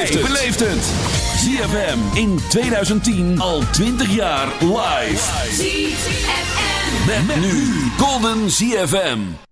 beleeft het. ZFM in 2010 al 20 jaar live. ZFM. Met, met nu Golden ZFM.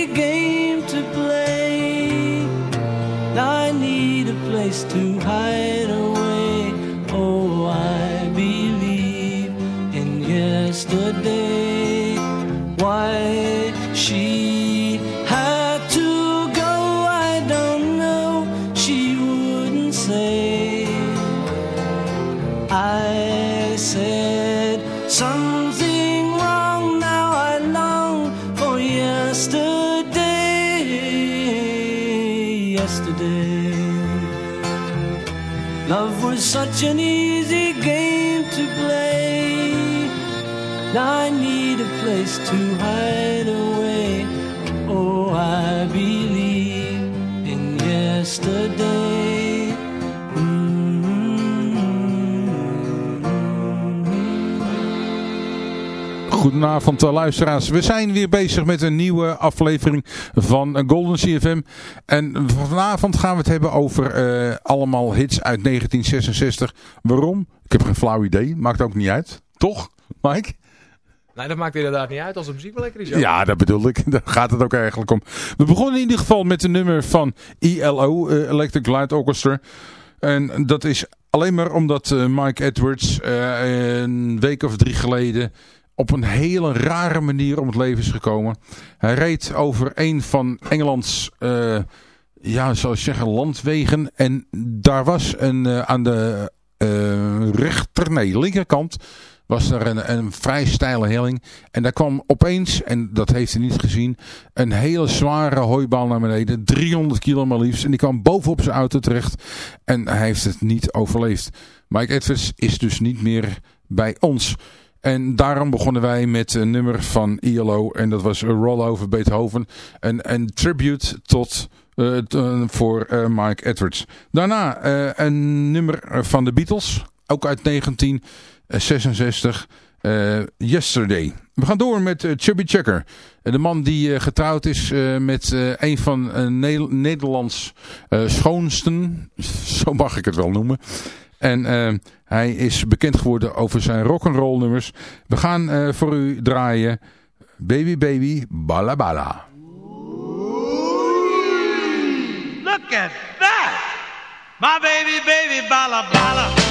too high. Was Goedenavond eh, luisteraars. We zijn weer bezig met een nieuwe aflevering van eh, Golden CFM. En vanavond gaan we het hebben over eh, allemaal hits uit 1966. Waarom? Ik heb geen flauw idee. Maakt ook niet uit. Toch, Mike? Nee, dat maakt inderdaad niet uit als de muziek wel lekker is. Ja, dat bedoel ik. Daar gaat het ook eigenlijk om. We begonnen in ieder geval met een nummer van ELO, Electric Light Orchestra. En dat is alleen maar omdat Mike Edwards een week of drie geleden op een hele rare manier om het leven is gekomen. Hij reed over een van Engelands, eh, ja, zou ik zeggen, landwegen. En daar was een, eh, aan de eh, rechter, nee, linkerkant was er een, een vrij steile helling. En daar kwam opeens, en dat heeft hij niet gezien, een hele zware hooibaal naar beneden. 300 kilo maar liefst. En die kwam bovenop zijn auto terecht. En hij heeft het niet overleefd. Mike Edwards is dus niet meer bij ons. En daarom begonnen wij met een nummer van ILO. En dat was een Rollover Beethoven. Een, een tribute tot... eh, eh, voor eh, Mike Edwards. Daarna eh, een nummer van de Beatles. Ook uit 1966. eh, Yesterday. We gaan door met eh, Chubby Checker. Eh, de man die eh, getrouwd is eh, met eh, een van eh, Ne- Nederlands eh, schoonsten. Zo mag ik het wel noemen. En eh, hij is bekend geworden over zijn rock'n'roll nummers. We gaan eh, voor u draaien Baby Baby Bala Bala. Look at that! My baby, baby, bala bala.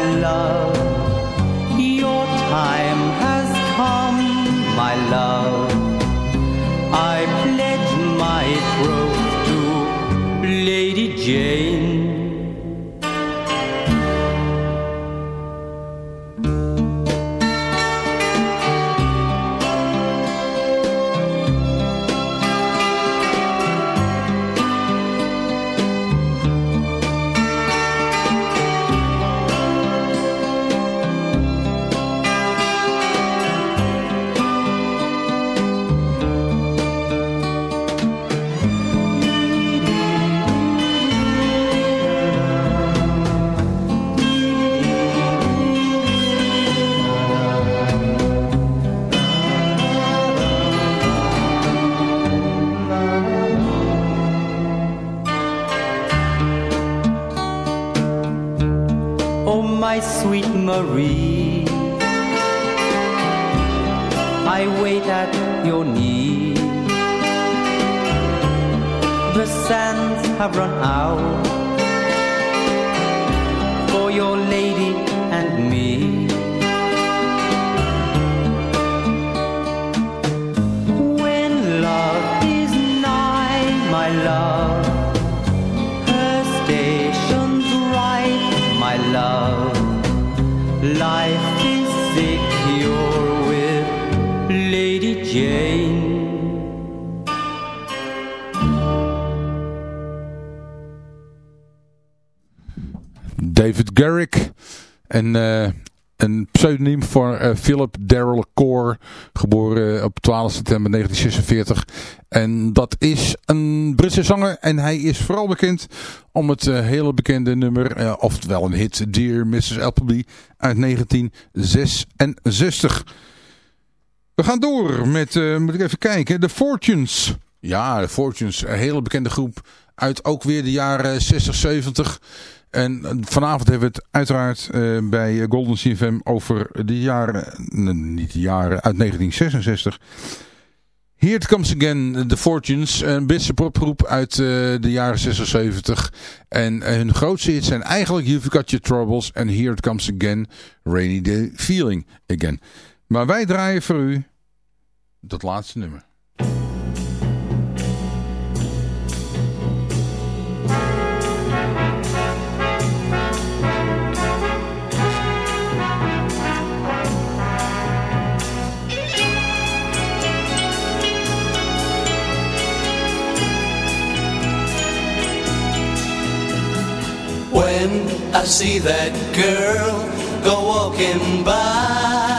My love. I wait at your knee. The sands have run out for your lady and me. Garrick. En eh, een pseudoniem voor eh, Philip Darrell Core. Geboren op 12 september 1946. En dat is een Britse zanger. En hij is vooral bekend om het eh, hele bekende nummer. oftewel een hit. Dear Mrs. Appleby uit 1966. We gaan door met, moet ik even kijken, The Fortunes. Ja, The Fortunes, een hele bekende groep uit ook weer de jaren 60, 70. En vanavond hebben we het uiteraard eh, bij Golden CFM over de jaren, eh, niet de jaren, uit 1966. Here It Comes Again, The Fortunes, een Britse popgroep uit eh, de jaren 76. En hun grootste hits zijn eigenlijk You've Got Your Troubles en Here It Comes Again, Rainy Day Feeling Again. Maar wij draaien voor u dat laatste nummer. See that girl go walking by,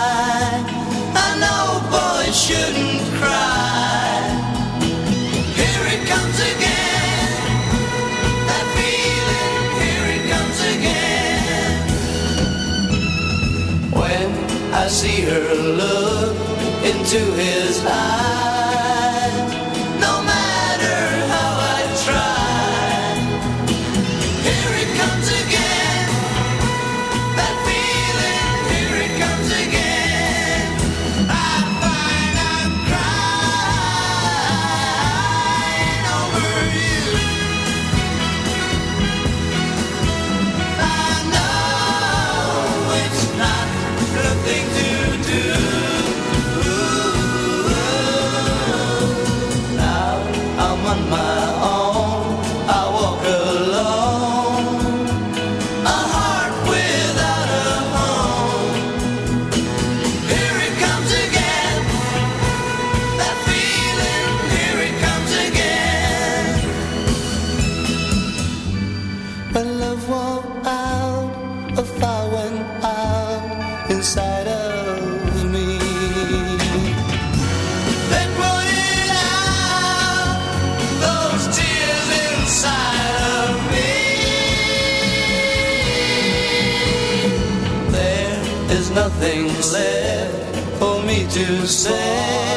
to say.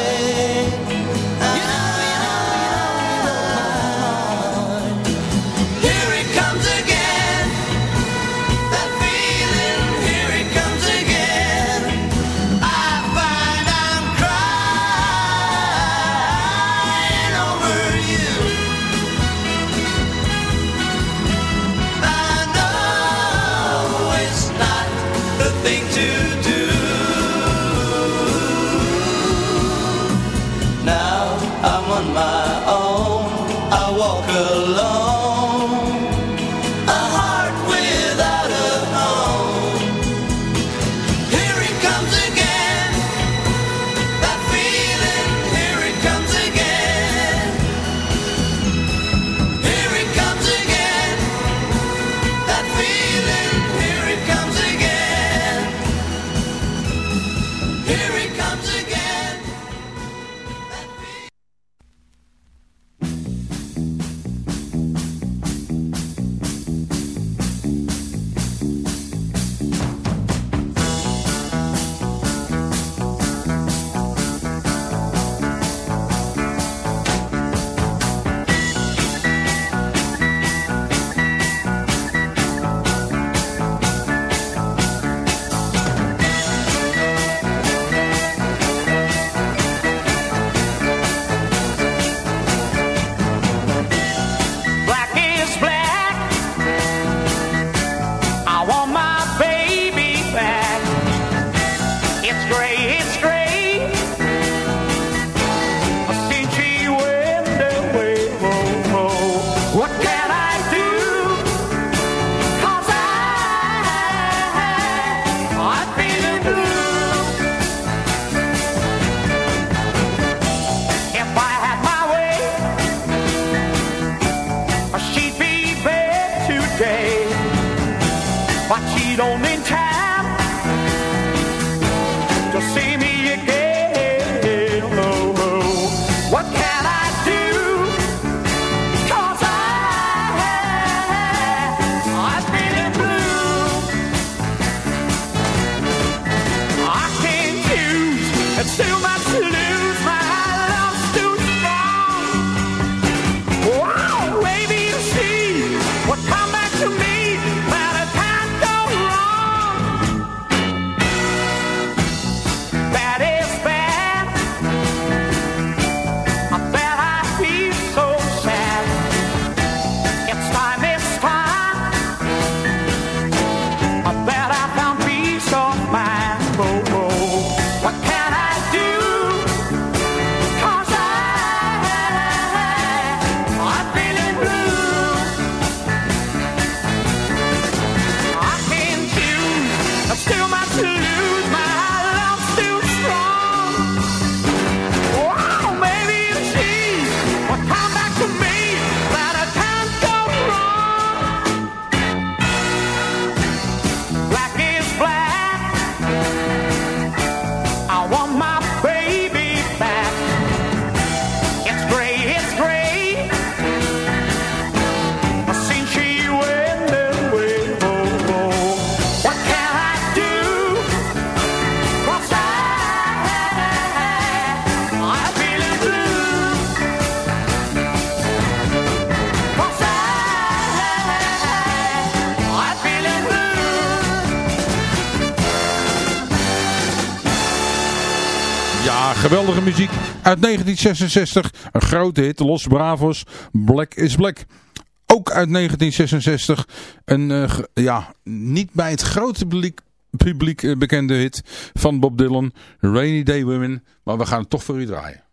geweldige muziek uit 1966. Een grote hit, Los Bravos, Black is Black. Ook uit 1966. Een, eh, ja, niet bij het grote publiek, publiek eh, bekende hit van Bob Dylan. Rainy Day Women. Maar we gaan het toch voor u draaien.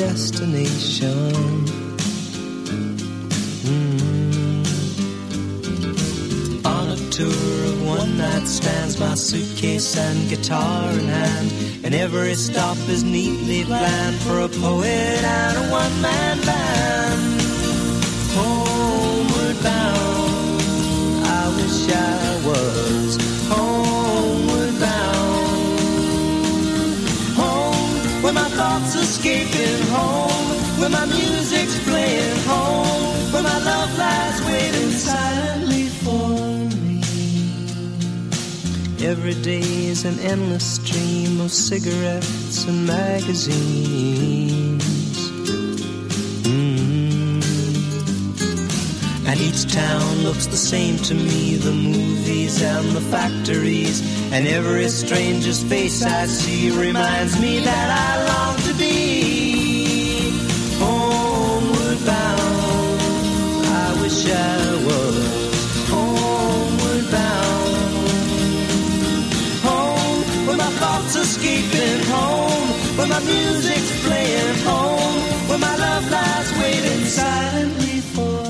destination. Mm. On a tour of one night stands, my suitcase and guitar in hand, and every stop is neatly planned for a poet and a one man band. thoughts escaping home, where my music's playing home, where my love lies waiting silently for me. Every day is an endless stream of cigarettes and magazines. And each town looks the same to me the movies and the factories. And every stranger's face I see reminds me that I long to be homeward bound. I wish I was homeward bound. Home where my thoughts are escaping, home where my music's playing, home where my love lies waiting silently for.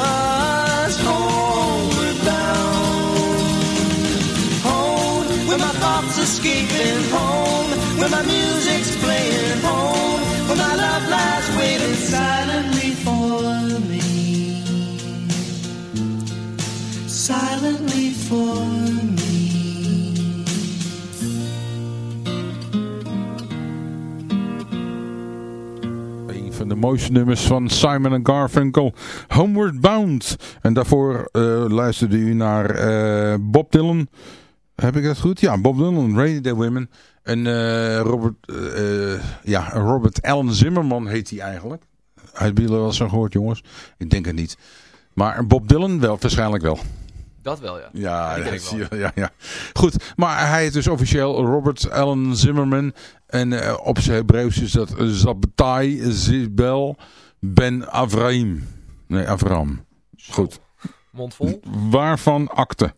Where my thoughts escaping home, where my music's playing home, where my love lies waiting silently for me. Silently for me. Van de mooiste nummers van Simon Garfunkel, Homeward Bound. En daarvoor eh, luisterde u naar eh, Bob Dylan. Heb ik dat goed? Ja, Bob Dylan, Rainy Day Women. En eh, Robert, eh, ja, Robert Allen Zimmerman heet hij eigenlijk. Hebben jullie wel eens zo gehoord, jongens? Ik denk het niet. Maar Bob Dylan wel, waarschijnlijk wel. Dat wel, ja. Ja, dat wel. je, ja, ja. Goed, maar hij is dus officieel Robert Allen Zimmerman. En op zijn Hebreeuws is dat Zabtai Zibel Ben Avraim. Nee, Avram. Goed. Mond vol. Waarvan akte.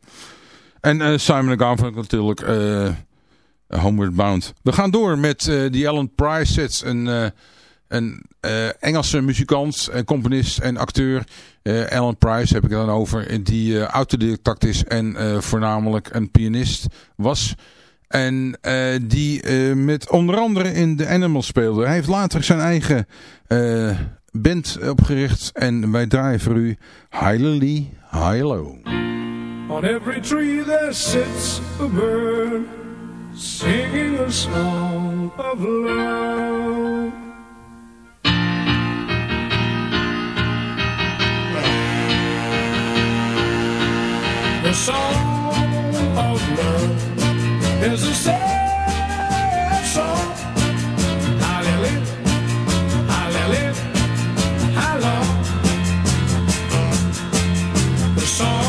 En eh, Simon Garfunkel natuurlijk eh, Homeward Bound. We gaan door met eh die Alan Price sets. Een, een Engelse muzikant, componist en acteur. Alan Price heb ik het dan over. Die autodidact is en voornamelijk een pianist was. En die met onder andere in The Animals speelde. Hij heeft later zijn eigen band opgericht. En wij draaien voor u Highly High Low. On every tree there sits a bird singing a song of love. The song of love is a sad song. Hallelujah, hallelujah, hallelujah. The song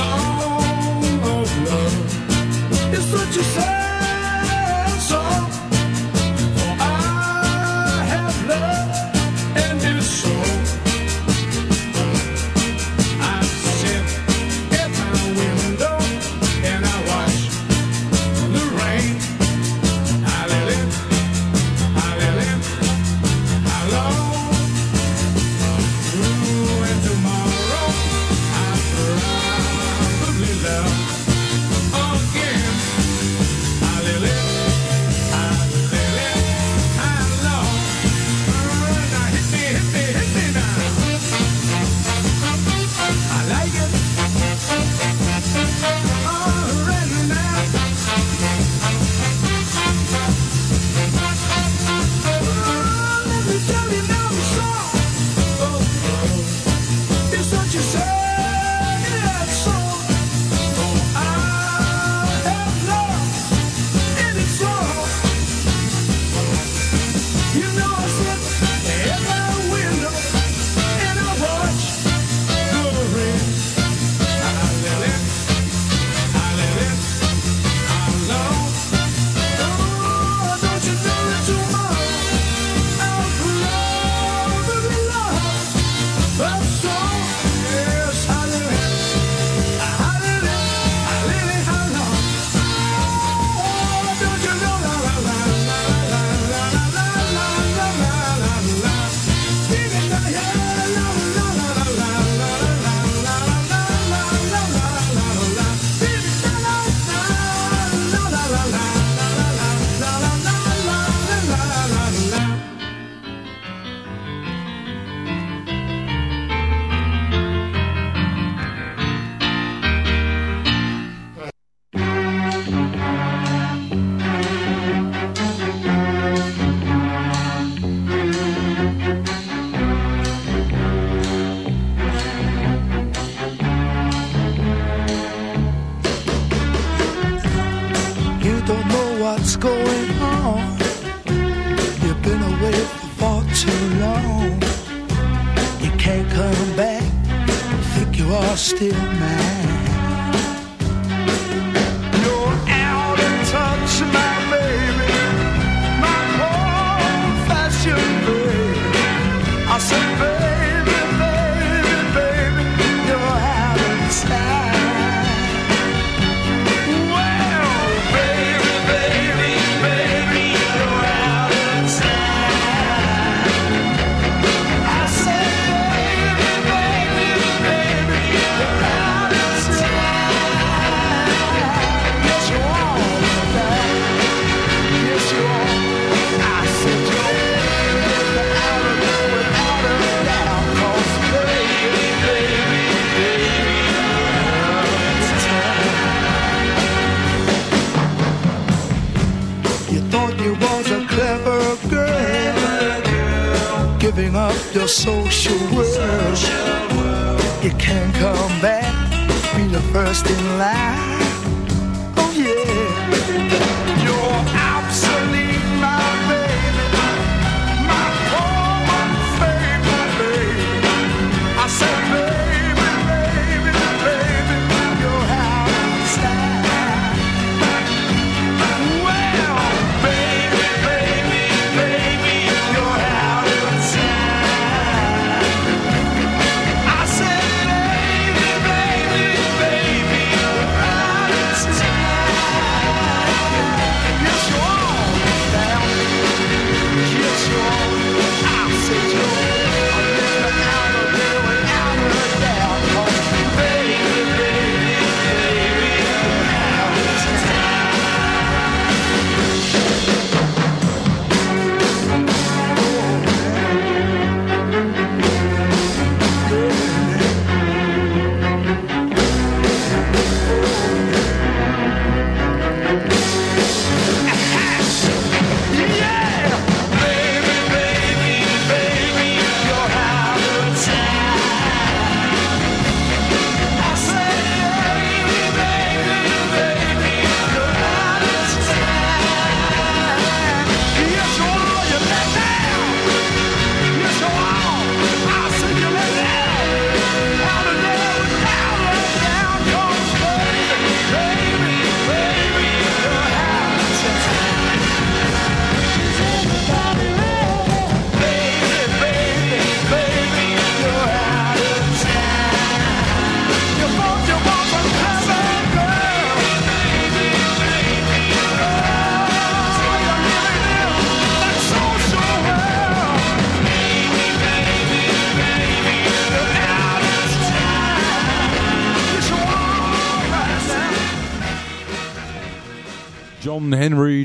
song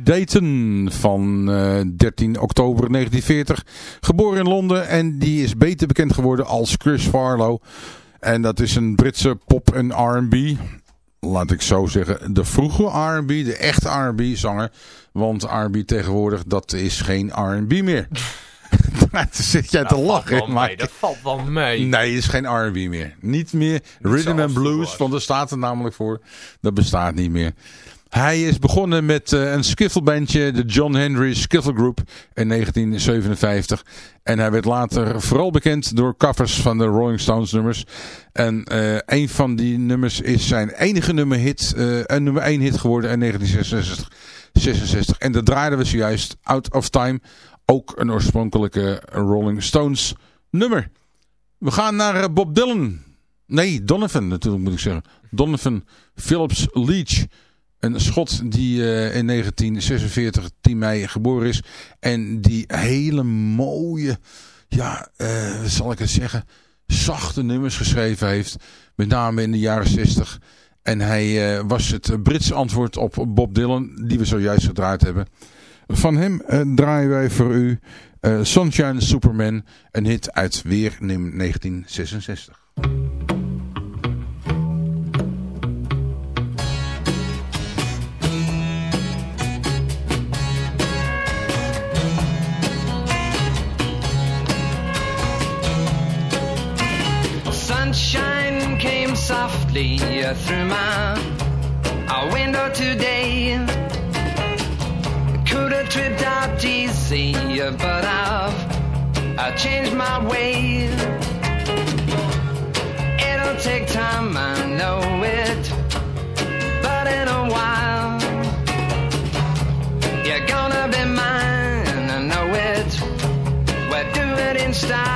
Dayton van eh, 13 oktober 1940. Geboren in Londen en die is beter bekend geworden als Chris Farlow. En dat is een Britse pop- en R&B. Laat ik zo zeggen, de vroege R&B, de echte R&B zanger. Want R&B tegenwoordig, dat is geen R&B meer. Daar zit jij te lachen, maar... mee, Dat valt wel mee. Nee, het is geen R&B meer. Niet meer Rhythm and Blues, want daar staat er namelijk voor. Dat bestaat niet meer. Hij is begonnen met eh, een skiffelbandje, de John Henry Skiffle Group in 1957. En hij werd later vooral bekend door covers van de Rolling Stones nummers. En eh, een van die nummers is zijn enige nummer hit, eh, een nummer 1 hit geworden in 1966. 66. En dat draaiden we zojuist, Out of Time. Ook een oorspronkelijke Rolling Stones nummer. We gaan naar Bob Dylan. Nee, Donovan natuurlijk moet ik zeggen. Donovan Phillips Leach. Een schot die eh, in 1946, 10 mei, geboren is. En die hele mooie, ja, eh, zal ik het zeggen, zachte nummers geschreven heeft. Met name in de jaren 60. En hij eh, was het Britse antwoord op Bob Dylan, die we zojuist gedraaid hebben. Van hem draaien wij voor u Sunshine Superman, een hit uit weer 1966. sunshine came softly through my our window today. Could have tripped out easy, but I've I changed my way. It'll take time, I know it, but in a while you're gonna be mine. I know it. We're doing it in style.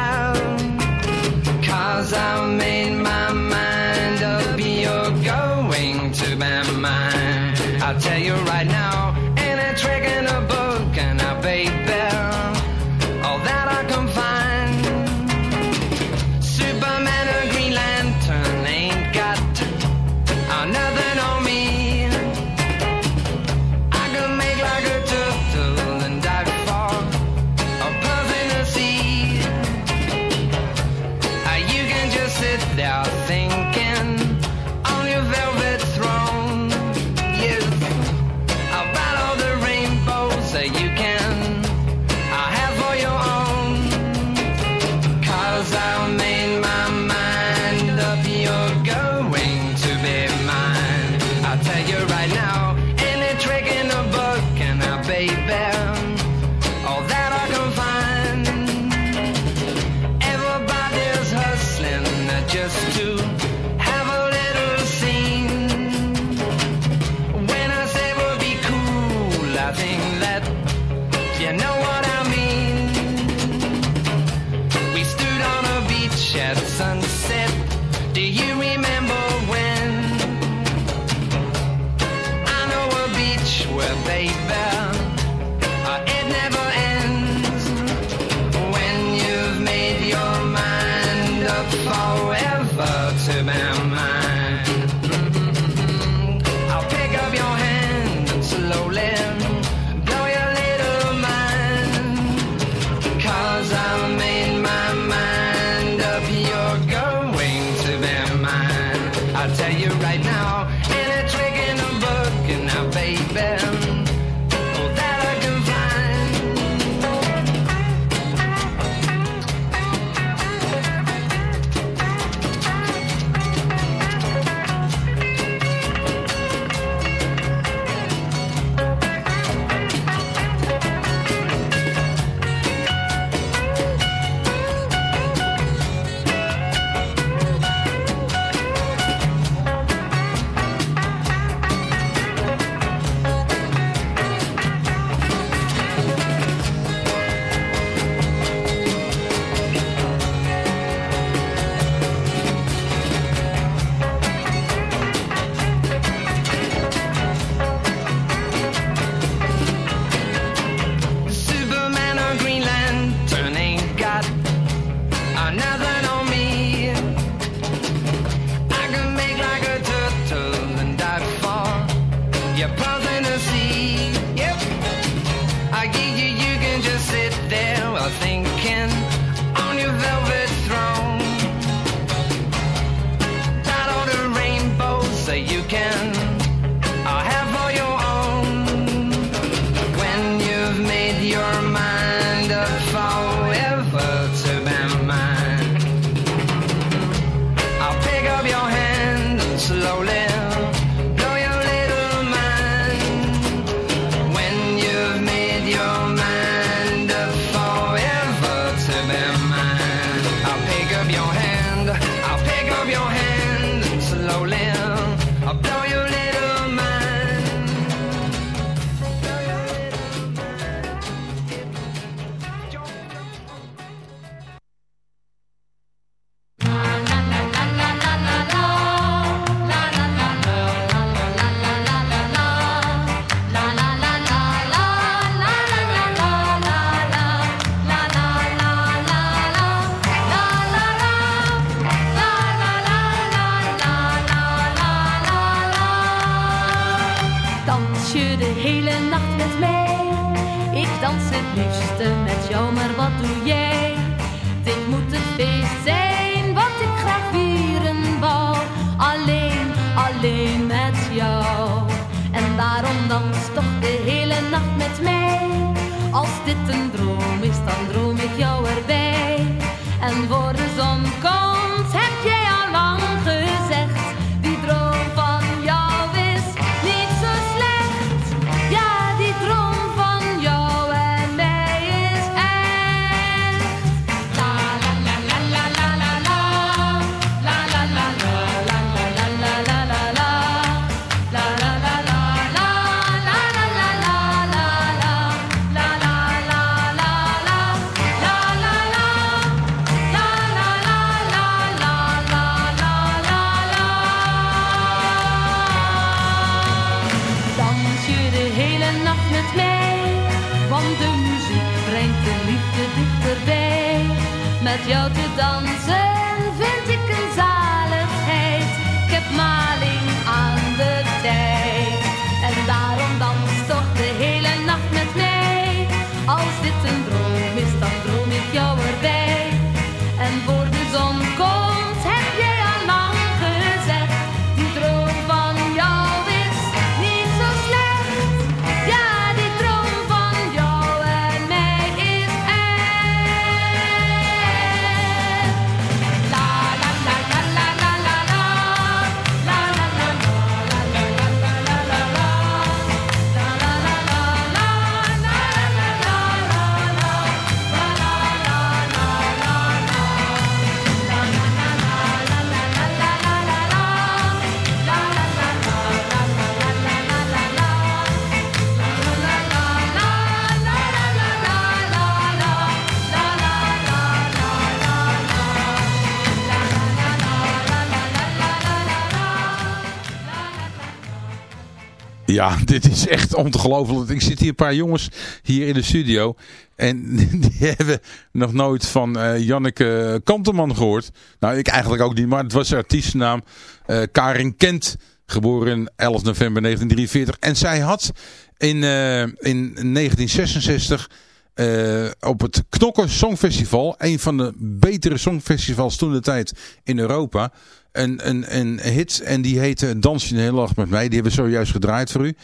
Ja, dit is echt ongelooflijk. Ik zit hier een paar jongens hier in de studio. En die hebben nog nooit van eh Janneke Kanteman gehoord. Nou, ik eigenlijk ook niet, maar het was haar artiestennaam. eh Karin Kent, geboren 11 november 1943. En zij had in, eh, in 1966 eh, op het Knokken Songfestival, een van de betere songfestivals toen de tijd in Europa, een, een, een hit. En die heette Dans je hele dag met mij. Die hebben we zojuist gedraaid voor u.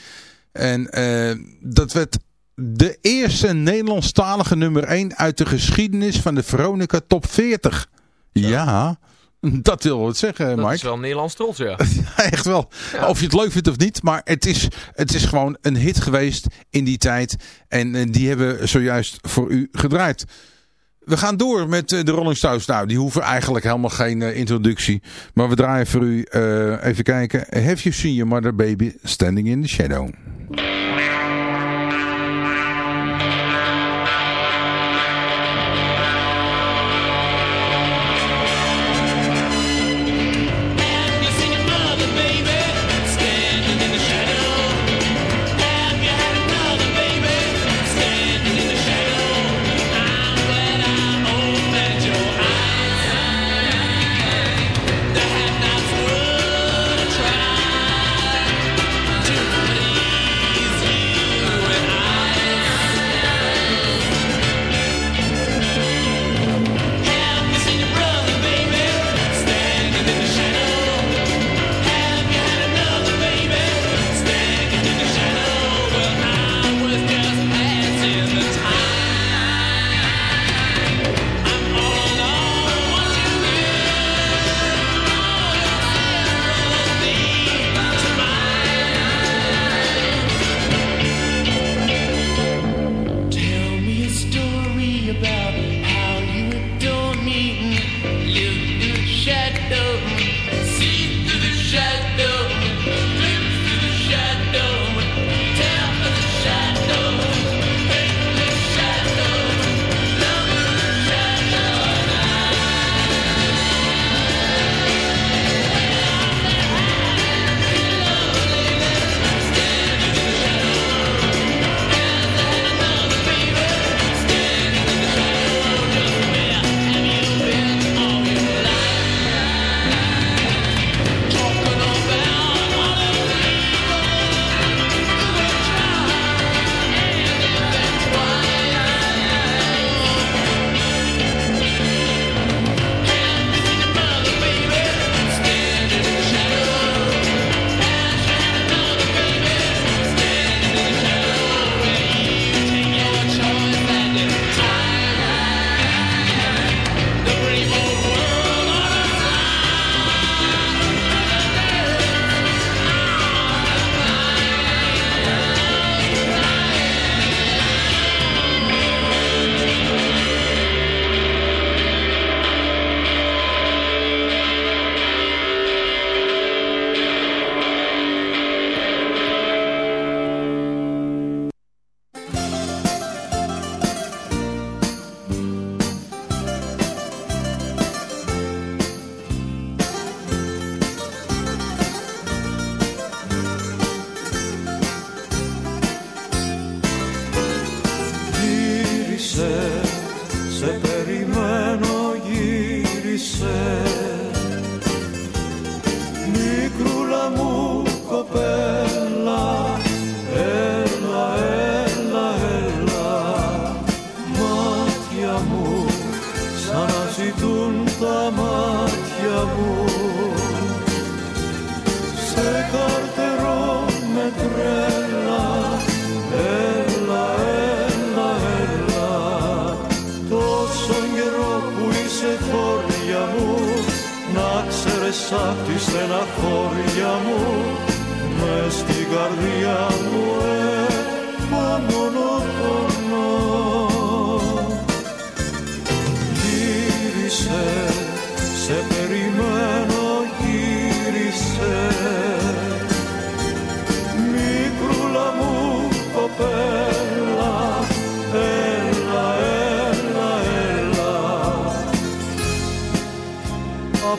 En eh, dat werd de eerste Nederlandstalige nummer 1 uit de geschiedenis van de Veronica Top 40. Ja, dat wil wat zeggen, Dat Mike. is wel Nederlands trots, ja. Echt wel. Of je het leuk vindt of niet. Maar het is, het is gewoon een hit geweest in die tijd. En eh, die hebben we zojuist voor u gedraaid. We gaan door met eh, de Rolling Stones. Nou, die hoeven eigenlijk helemaal geen eh, introductie. Maar we draaien voor u, eh, even kijken. Have you seen your mother baby standing in the shadow?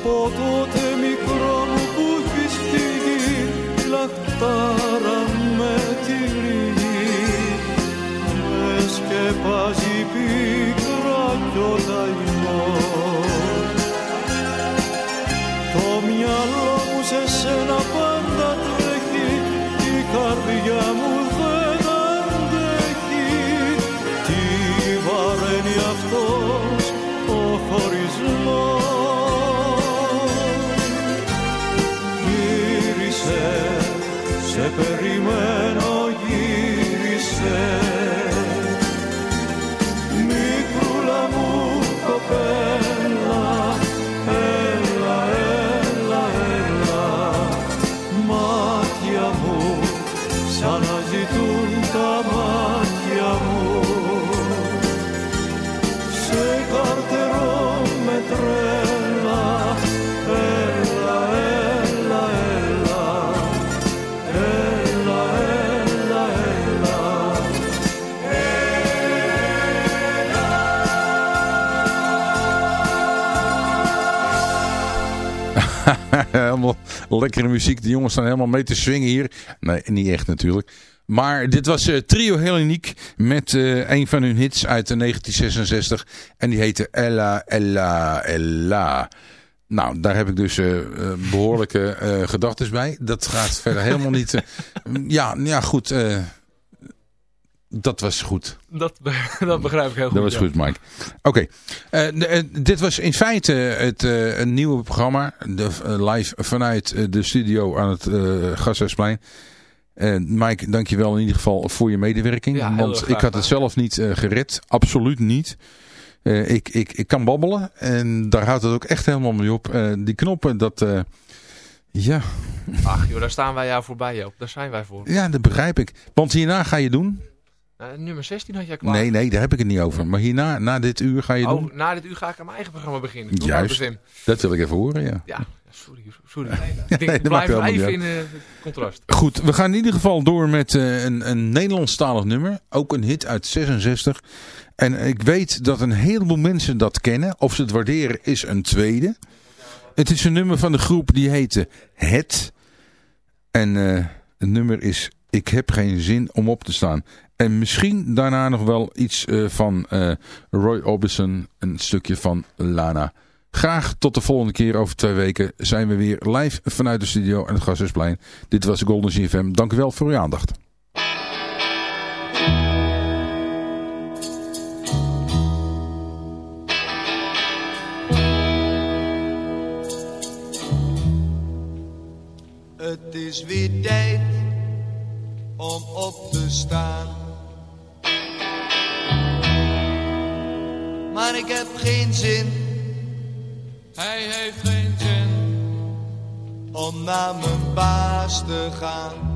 foto helemaal lekkere muziek. De jongens staan helemaal mee te swingen hier. Nee, niet echt natuurlijk. Maar dit was eh, Trio heel uniek met eh, een van hun hits uit de 1966. En die heette Ella, Ella, Ella. Nou, daar heb ik dus eh, eh, behoorlijke eh gedachten bij. Dat gaat verder helemaal niet... ja, ja, goed. Dat was goed. Dat, be- dat begrijp ik heel goed. Dat was ja. goed, Mike. Oké. Eh, eh, dit was in feite het eh, een nieuwe programma. De, live vanuit de studio aan het Gasthuisplein. Mike, dankjewel in ieder geval voor je medewerking. Ja, want ik had het zelf niet gered. Absoluut niet. Ik, ik, ik kan babbelen. En daar houdt het ook echt helemaal mee op. Die knoppen, dat... ja, Ach joh, daar staan wij jou voorbij Joop. Daar zijn wij voor. ja, dat begrijp ik. Want hierna ga je doen... Eh, nummer 16 had jij klaar. Nee, nee, daar heb ik het niet over. Maar hierna, na dit uur ga je doen... Oh, na dit uur ga ik aan mijn eigen programma beginnen. Doe Juist. Dat wil ik even horen, ja. Ja, sorry. sorry. Ik denk, nee, dat blijf even in eh, contrast. Goed, we gaan in ieder geval door met eh, een, een Nederlandstalig nummer. Ook een hit uit 66. En ik weet dat een heleboel mensen dat kennen. Of ze het waarderen is een tweede. Het is een nummer van de groep die heette Het. En het nummer is Ik heb geen zin om op te staan. En misschien daarna nog wel iets eh, van eh, Roy Orbison. Een stukje van Lana. Graag tot de volgende keer over twee weken zijn we weer live vanuit de studio aan het Gasthuisplein. Dit was Golden CFM. Dank u wel voor uw aandacht. Het is weer tijd om op te staan. Maar ik heb geen zin. Hij heeft geen zin. Om naar mijn baas te gaan.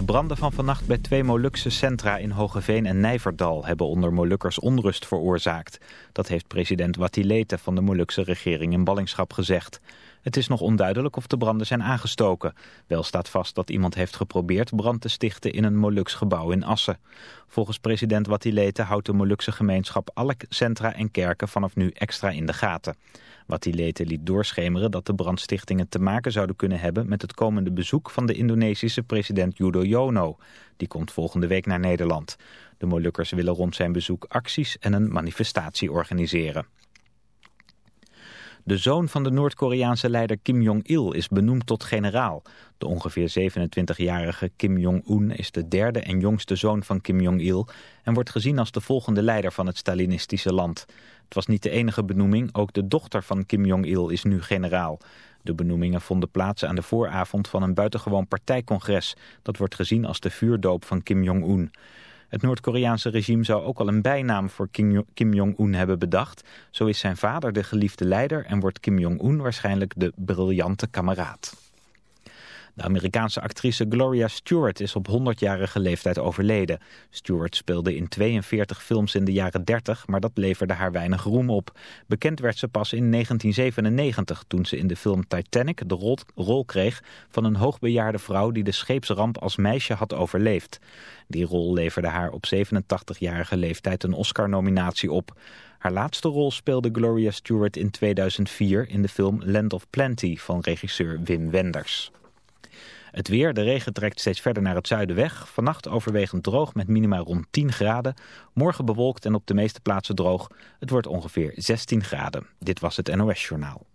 De branden van vannacht bij twee Molukse centra in Hogeveen en Nijverdal... hebben onder Molukkers onrust veroorzaakt. Dat heeft president Watilete van de Molukse regering in ballingschap gezegd. Het is nog onduidelijk of de branden zijn aangestoken. Wel staat vast dat iemand heeft geprobeerd brand te stichten in een Moluks gebouw in Assen. Volgens president Watilete houdt de Molukse gemeenschap alle centra en kerken vanaf nu extra in de gaten. Watilete liet doorschemeren dat de brandstichtingen te maken zouden kunnen hebben met het komende bezoek van de Indonesische president Yudhoyono. Die komt volgende week naar Nederland. De Molukkers willen rond zijn bezoek acties en een manifestatie organiseren. De zoon van de Noord-Koreaanse leider Kim Jong-il is benoemd tot generaal. De ongeveer 27-jarige Kim Jong-un is de derde en jongste zoon van Kim Jong-il... en wordt gezien als de volgende leider van het Stalinistische land. Het was niet de enige benoeming, ook de dochter van Kim Jong-il is nu generaal. De benoemingen vonden plaats aan de vooravond van een buitengewoon partijcongres. Dat wordt gezien als de vuurdoop van Kim Jong-un. Het Noord-Koreaanse regime zou ook al een bijnaam voor Kim Jong-un hebben bedacht. Zo is zijn vader de geliefde leider en wordt Kim Jong-un waarschijnlijk de briljante kameraad. De Amerikaanse actrice Gloria Stewart is op 100-jarige leeftijd overleden. Stewart speelde in 42 films in de jaren 30, maar dat leverde haar weinig roem op. Bekend werd ze pas in 1997 toen ze in de film Titanic de rol, rol kreeg van een hoogbejaarde vrouw die de scheepsramp als meisje had overleefd. Die rol leverde haar op 87-jarige leeftijd een Oscar-nominatie op. Haar laatste rol speelde Gloria Stewart in 2004 in de film Land of Plenty van regisseur Wim Wenders. Het weer, de regen trekt steeds verder naar het zuiden weg. Vannacht overwegend droog met minima rond 10 graden. Morgen bewolkt en op de meeste plaatsen droog. Het wordt ongeveer 16 graden. Dit was het NOS Journaal.